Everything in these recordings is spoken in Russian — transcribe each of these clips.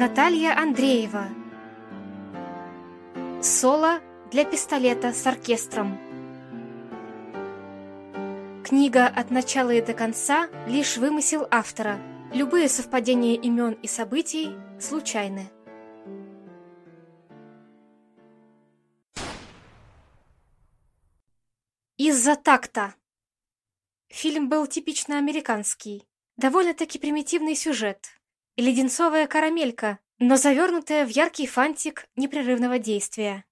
Наталья Андреева Соло для пистолета с оркестром Книга от начала и до конца – лишь вымысел автора. Любые совпадения имен и событий случайны. Из-за такта Фильм был типично американский. Довольно-таки примитивный сюжет. Леденцовая карамелька, но завернутая в яркий фантик непрерывного действия.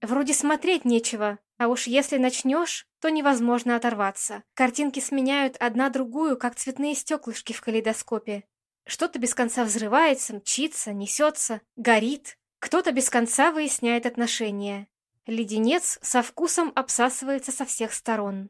Вроде смотреть нечего, а уж если начнешь, то невозможно оторваться. Картинки сменяют одна другую, как цветные стеклышки в калейдоскопе. Что-то без конца взрывается, мчится, несется, горит. Кто-то без конца выясняет отношения. Леденец со вкусом обсасывается со всех сторон.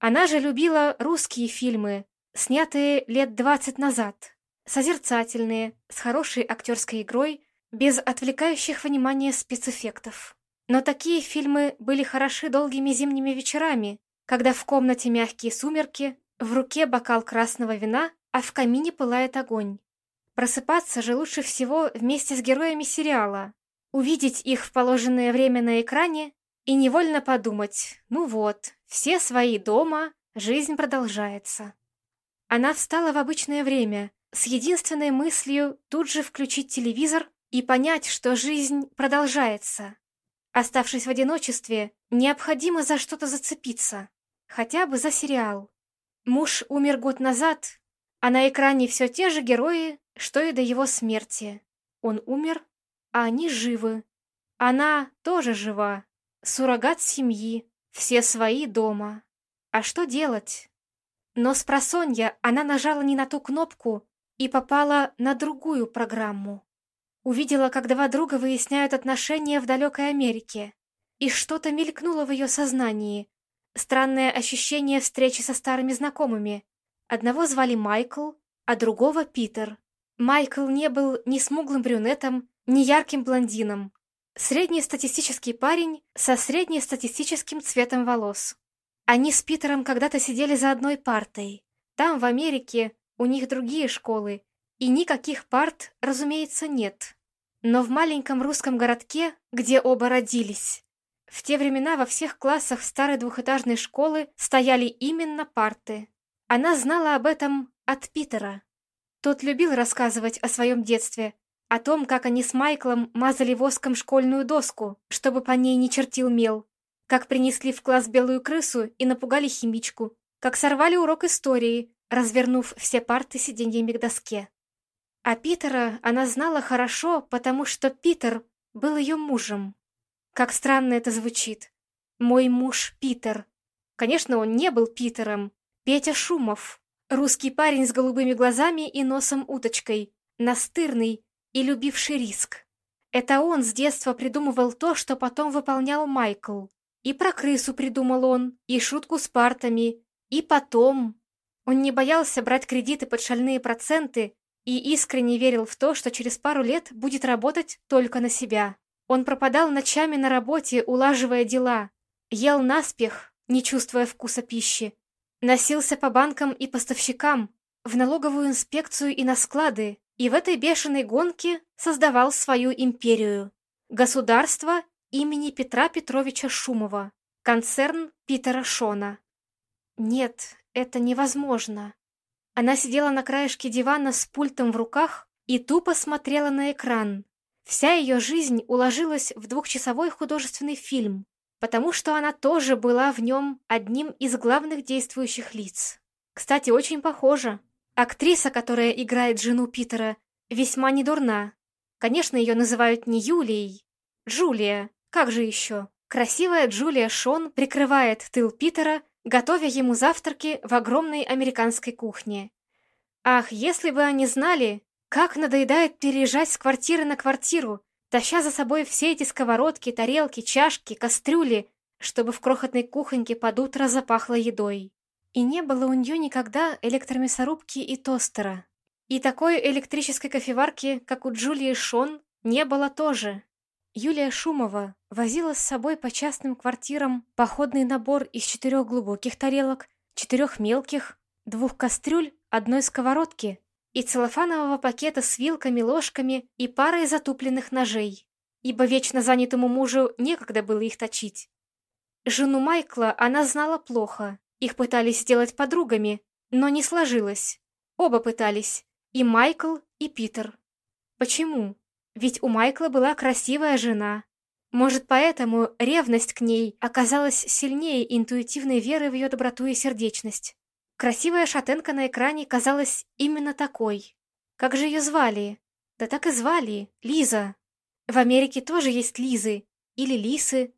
Она же любила русские фильмы, снятые лет двадцать назад. Созерцательные, с хорошей актерской игрой, без отвлекающих внимания спецэффектов. Но такие фильмы были хороши долгими зимними вечерами, когда в комнате мягкие сумерки, в руке бокал красного вина, а в камине пылает огонь. Просыпаться же лучше всего вместе с героями сериала, увидеть их в положенное время на экране и невольно подумать, ну вот, все свои дома, жизнь продолжается. Она встала в обычное время, с единственной мыслью тут же включить телевизор и понять, что жизнь продолжается. Оставшись в одиночестве, необходимо за что-то зацепиться. Хотя бы за сериал. Муж умер год назад, а на экране все те же герои, что и до его смерти. Он умер, а они живы. Она тоже жива. Суррогат семьи, все свои дома. А что делать? Но с просонья она нажала не на ту кнопку и попала на другую программу. Увидела, как два друга выясняют отношения в далекой Америке. И что-то мелькнуло в ее сознании. Странное ощущение встречи со старыми знакомыми. Одного звали Майкл, а другого Питер. Майкл не был ни смуглым брюнетом, ни ярким блондином. Среднестатистический парень со среднестатистическим цветом волос. Они с Питером когда-то сидели за одной партой. Там, в Америке, у них другие школы, и никаких парт, разумеется, нет. Но в маленьком русском городке, где оба родились, в те времена во всех классах старой двухэтажной школы стояли именно парты. Она знала об этом от Питера. Тот любил рассказывать о своем детстве, о том, как они с Майклом мазали воском школьную доску, чтобы по ней не чертил мел, как принесли в класс белую крысу и напугали химичку, как сорвали урок истории, развернув все парты сиденьями к доске. А Питера она знала хорошо, потому что Питер был ее мужем. Как странно это звучит. Мой муж Питер. Конечно, он не был Питером. Петя Шумов. Русский парень с голубыми глазами и носом уточкой. Настырный и любивший риск. Это он с детства придумывал то, что потом выполнял Майкл. И про крысу придумал он, и шутку с партами, и потом. Он не боялся брать кредиты под шальные проценты и искренне верил в то, что через пару лет будет работать только на себя. Он пропадал ночами на работе, улаживая дела, ел наспех, не чувствуя вкуса пищи, носился по банкам и поставщикам, в налоговую инспекцию и на склады, и в этой бешеной гонке создавал свою империю. Государство имени Петра Петровича Шумова, концерн Питера Шона. Нет, это невозможно. Она сидела на краешке дивана с пультом в руках и тупо смотрела на экран. Вся ее жизнь уложилась в двухчасовой художественный фильм, потому что она тоже была в нем одним из главных действующих лиц. Кстати, очень похожа. Актриса, которая играет жену Питера, весьма недурна. Конечно, ее называют не Юлией. Джулия. Как же еще? Красивая Джулия Шон прикрывает тыл Питера готовя ему завтраки в огромной американской кухне. Ах, если бы они знали, как надоедает переезжать с квартиры на квартиру, таща за собой все эти сковородки, тарелки, чашки, кастрюли, чтобы в крохотной кухоньке под утро запахло едой. И не было у нее никогда электромясорубки и тостера. И такой электрической кофеварки, как у Джулии Шон, не было тоже. Юлия Шумова возила с собой по частным квартирам походный набор из четырех глубоких тарелок, четырех мелких, двух кастрюль, одной сковородки и целлофанового пакета с вилками, ложками и парой затупленных ножей, ибо вечно занятому мужу некогда было их точить. Жену Майкла она знала плохо, их пытались сделать подругами, но не сложилось. Оба пытались, и Майкл, и Питер. Почему? Ведь у Майкла была красивая жена. Может, поэтому ревность к ней оказалась сильнее интуитивной веры в ее доброту и сердечность. Красивая шатенка на экране казалась именно такой. Как же ее звали? Да так и звали. Лиза. В Америке тоже есть Лизы. Или Лисы.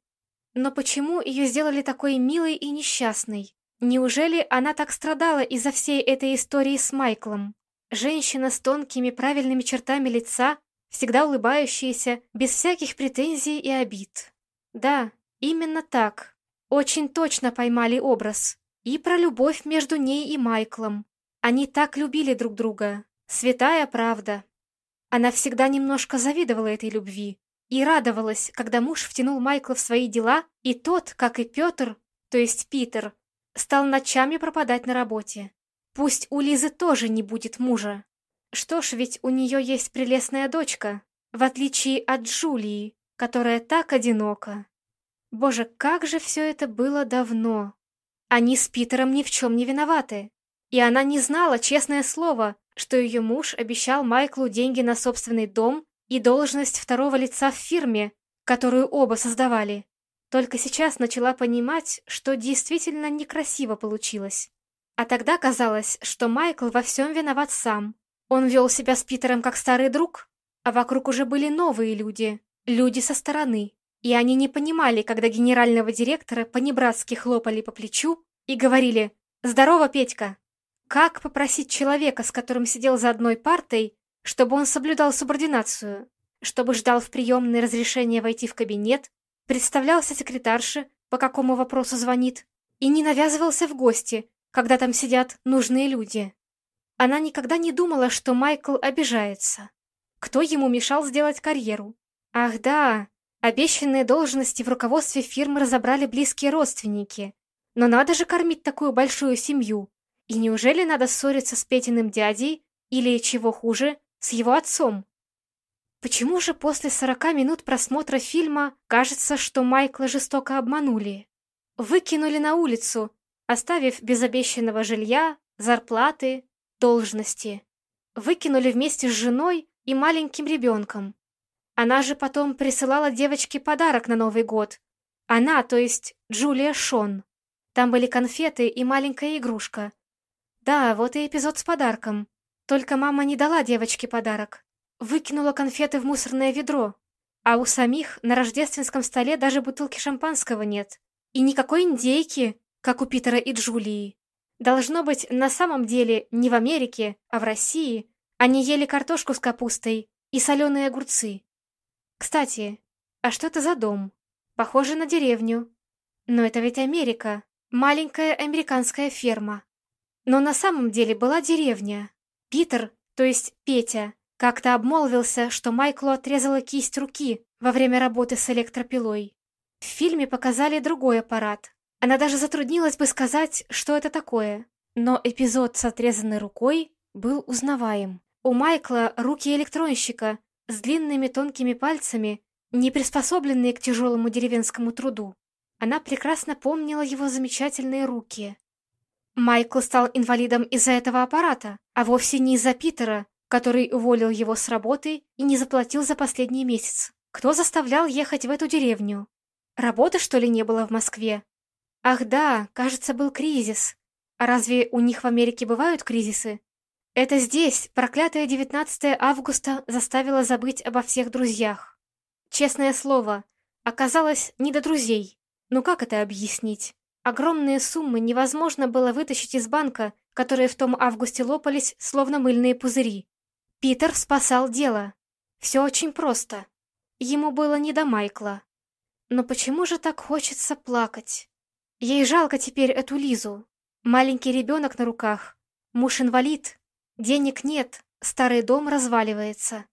Но почему ее сделали такой милой и несчастной? Неужели она так страдала из-за всей этой истории с Майклом? Женщина с тонкими правильными чертами лица, всегда улыбающаяся, без всяких претензий и обид. Да, именно так. Очень точно поймали образ. И про любовь между ней и Майклом. Они так любили друг друга. Святая правда. Она всегда немножко завидовала этой любви и радовалась, когда муж втянул Майкла в свои дела, и тот, как и Петр, то есть Питер, стал ночами пропадать на работе. Пусть у Лизы тоже не будет мужа. Что ж, ведь у нее есть прелестная дочка, в отличие от Джулии, которая так одинока. Боже, как же все это было давно! Они с Питером ни в чем не виноваты. И она не знала, честное слово, что ее муж обещал Майклу деньги на собственный дом и должность второго лица в фирме, которую оба создавали. Только сейчас начала понимать, что действительно некрасиво получилось. А тогда казалось, что Майкл во всем виноват сам. Он вел себя с Питером как старый друг, а вокруг уже были новые люди, люди со стороны. И они не понимали, когда генерального директора по-небратски хлопали по плечу и говорили «Здорово, Петька!». Как попросить человека, с которым сидел за одной партой, чтобы он соблюдал субординацию, чтобы ждал в приемной разрешения войти в кабинет, представлялся секретарше, по какому вопросу звонит, и не навязывался в гости, когда там сидят нужные люди. Она никогда не думала, что Майкл обижается. Кто ему мешал сделать карьеру? Ах да, Обещанные должности в руководстве фирмы разобрали близкие родственники. Но надо же кормить такую большую семью. И неужели надо ссориться с Петиным дядей или, чего хуже, с его отцом? Почему же после сорока минут просмотра фильма кажется, что Майкла жестоко обманули? Выкинули на улицу, оставив без обещанного жилья, зарплаты, должности. Выкинули вместе с женой и маленьким ребенком. Она же потом присылала девочке подарок на Новый год. Она, то есть Джулия Шон. Там были конфеты и маленькая игрушка. Да, вот и эпизод с подарком. Только мама не дала девочке подарок. Выкинула конфеты в мусорное ведро. А у самих на рождественском столе даже бутылки шампанского нет. И никакой индейки, как у Питера и Джулии. Должно быть, на самом деле не в Америке, а в России они ели картошку с капустой и соленые огурцы. Кстати, а что это за дом? Похоже на деревню. Но это ведь Америка. Маленькая американская ферма. Но на самом деле была деревня. Питер, то есть Петя, как-то обмолвился, что Майклу отрезала кисть руки во время работы с электропилой. В фильме показали другой аппарат. Она даже затруднилась бы сказать, что это такое. Но эпизод с отрезанной рукой был узнаваем. У Майкла руки электронщика, с длинными тонкими пальцами, не приспособленные к тяжелому деревенскому труду. Она прекрасно помнила его замечательные руки. Майкл стал инвалидом из-за этого аппарата, а вовсе не из-за Питера, который уволил его с работы и не заплатил за последний месяц. Кто заставлял ехать в эту деревню? Работы, что ли, не было в Москве? Ах да, кажется, был кризис. А разве у них в Америке бывают кризисы? Это здесь проклятое 19 августа заставило забыть обо всех друзьях. Честное слово, оказалось не до друзей. Ну как это объяснить? Огромные суммы невозможно было вытащить из банка, которые в том августе лопались, словно мыльные пузыри. Питер спасал дело. Все очень просто. Ему было не до Майкла. Но почему же так хочется плакать? Ей жалко теперь эту Лизу. Маленький ребенок на руках. Муж-инвалид, Денег нет, старый дом разваливается.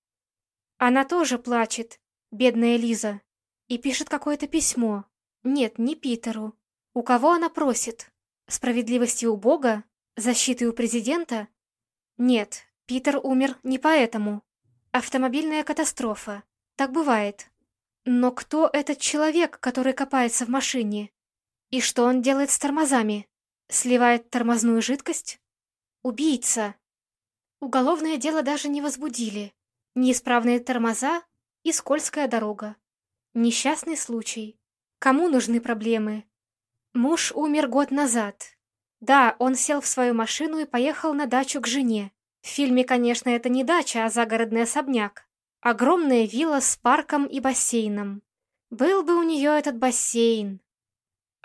Она тоже плачет, бедная Лиза, и пишет какое-то письмо. Нет, не Питеру. У кого она просит? Справедливости у Бога? Защиты у президента? Нет, Питер умер не поэтому. Автомобильная катастрофа. Так бывает. Но кто этот человек, который копается в машине? И что он делает с тормозами? Сливает тормозную жидкость? Убийца. Уголовное дело даже не возбудили. Неисправные тормоза и скользкая дорога. Несчастный случай. Кому нужны проблемы? Муж умер год назад. Да, он сел в свою машину и поехал на дачу к жене. В фильме, конечно, это не дача, а загородный особняк. Огромная вилла с парком и бассейном. Был бы у нее этот бассейн.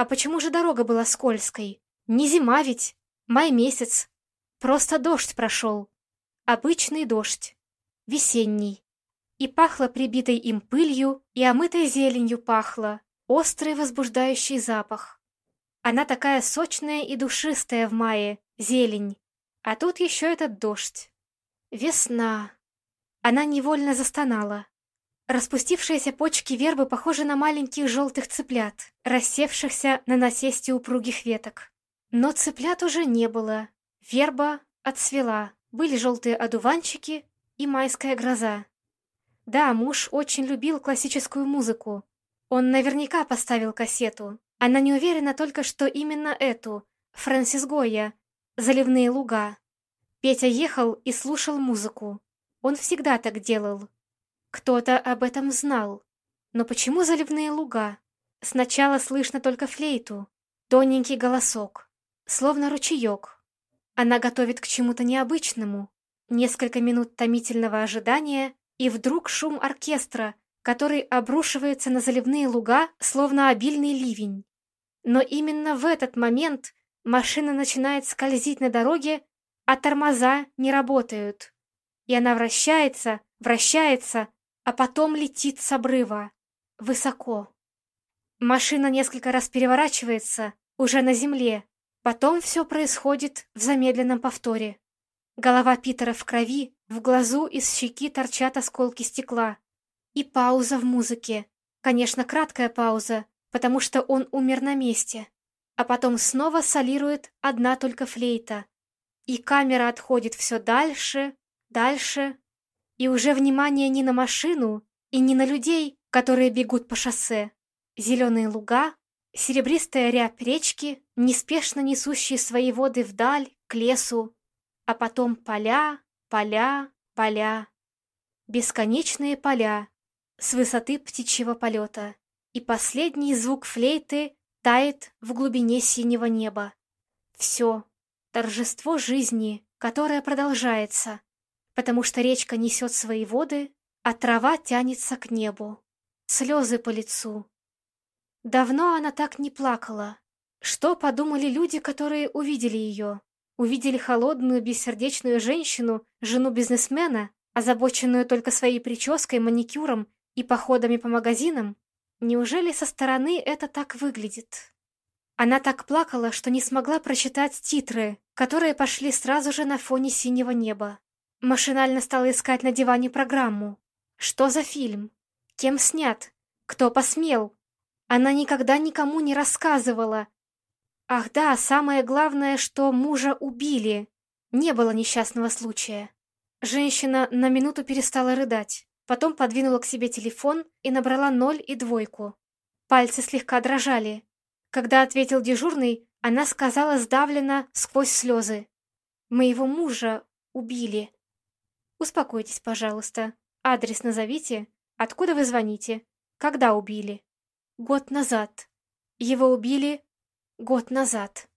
А почему же дорога была скользкой? Не зима ведь, май месяц. Просто дождь прошел. Обычный дождь. Весенний. И пахло прибитой им пылью, и омытой зеленью пахло. Острый возбуждающий запах. Она такая сочная и душистая в мае, зелень. А тут еще этот дождь. Весна. Она невольно застонала. Распустившиеся почки вербы похожи на маленьких желтых цыплят, рассевшихся на насесте упругих веток. Но цыплят уже не было. Верба отцвела. Были желтые одуванчики и майская гроза. Да, муж очень любил классическую музыку. Он наверняка поставил кассету. Она не уверена только, что именно эту, Фрэнсис Гойя, «Заливные луга». Петя ехал и слушал музыку. Он всегда так делал. Кто-то об этом знал. Но почему заливные луга? Сначала слышно только флейту, тоненький голосок, словно ручеек. Она готовит к чему-то необычному. Несколько минут томительного ожидания, и вдруг шум оркестра, который обрушивается на заливные луга, словно обильный ливень. Но именно в этот момент машина начинает скользить на дороге, а тормоза не работают и она вращается, вращается, а потом летит с обрыва. Высоко. Машина несколько раз переворачивается, уже на земле. Потом все происходит в замедленном повторе. Голова Питера в крови, в глазу из щеки торчат осколки стекла. И пауза в музыке. Конечно, краткая пауза, потому что он умер на месте. А потом снова солирует одна только флейта. И камера отходит все дальше, Дальше. И уже внимание не на машину и не на людей, которые бегут по шоссе. Зеленые луга, серебристая рябь речки, неспешно несущие свои воды вдаль, к лесу, а потом поля, поля, поля. Бесконечные поля с высоты птичьего полета. И последний звук флейты тает в глубине синего неба. Все. Торжество жизни, которое продолжается потому что речка несет свои воды, а трава тянется к небу. Слезы по лицу. Давно она так не плакала. Что подумали люди, которые увидели ее? Увидели холодную, бессердечную женщину, жену бизнесмена, озабоченную только своей прической, маникюром и походами по магазинам? Неужели со стороны это так выглядит? Она так плакала, что не смогла прочитать титры, которые пошли сразу же на фоне синего неба. Машинально стала искать на диване программу. Что за фильм? Кем снят? Кто посмел? Она никогда никому не рассказывала. Ах да, самое главное, что мужа убили. Не было несчастного случая. Женщина на минуту перестала рыдать. Потом подвинула к себе телефон и набрала ноль и двойку. Пальцы слегка дрожали. Когда ответил дежурный, она сказала сдавленно сквозь слезы. «Моего мужа убили». Успокойтесь, пожалуйста. Адрес назовите. Откуда вы звоните? Когда убили? Год назад. Его убили год назад.